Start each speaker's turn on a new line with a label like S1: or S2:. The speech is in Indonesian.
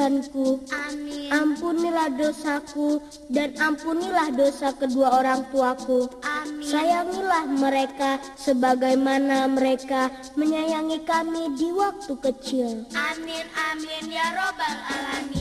S1: Tuhanku.
S2: Amin.
S1: Ampunilah dosaku dan ampunilah dosa kedua orang tuaku.
S2: Amin.
S1: Sayangilah mereka sebagaimana mereka menyayangi kami di waktu kecil.
S2: Amin amin ya robbal alamin.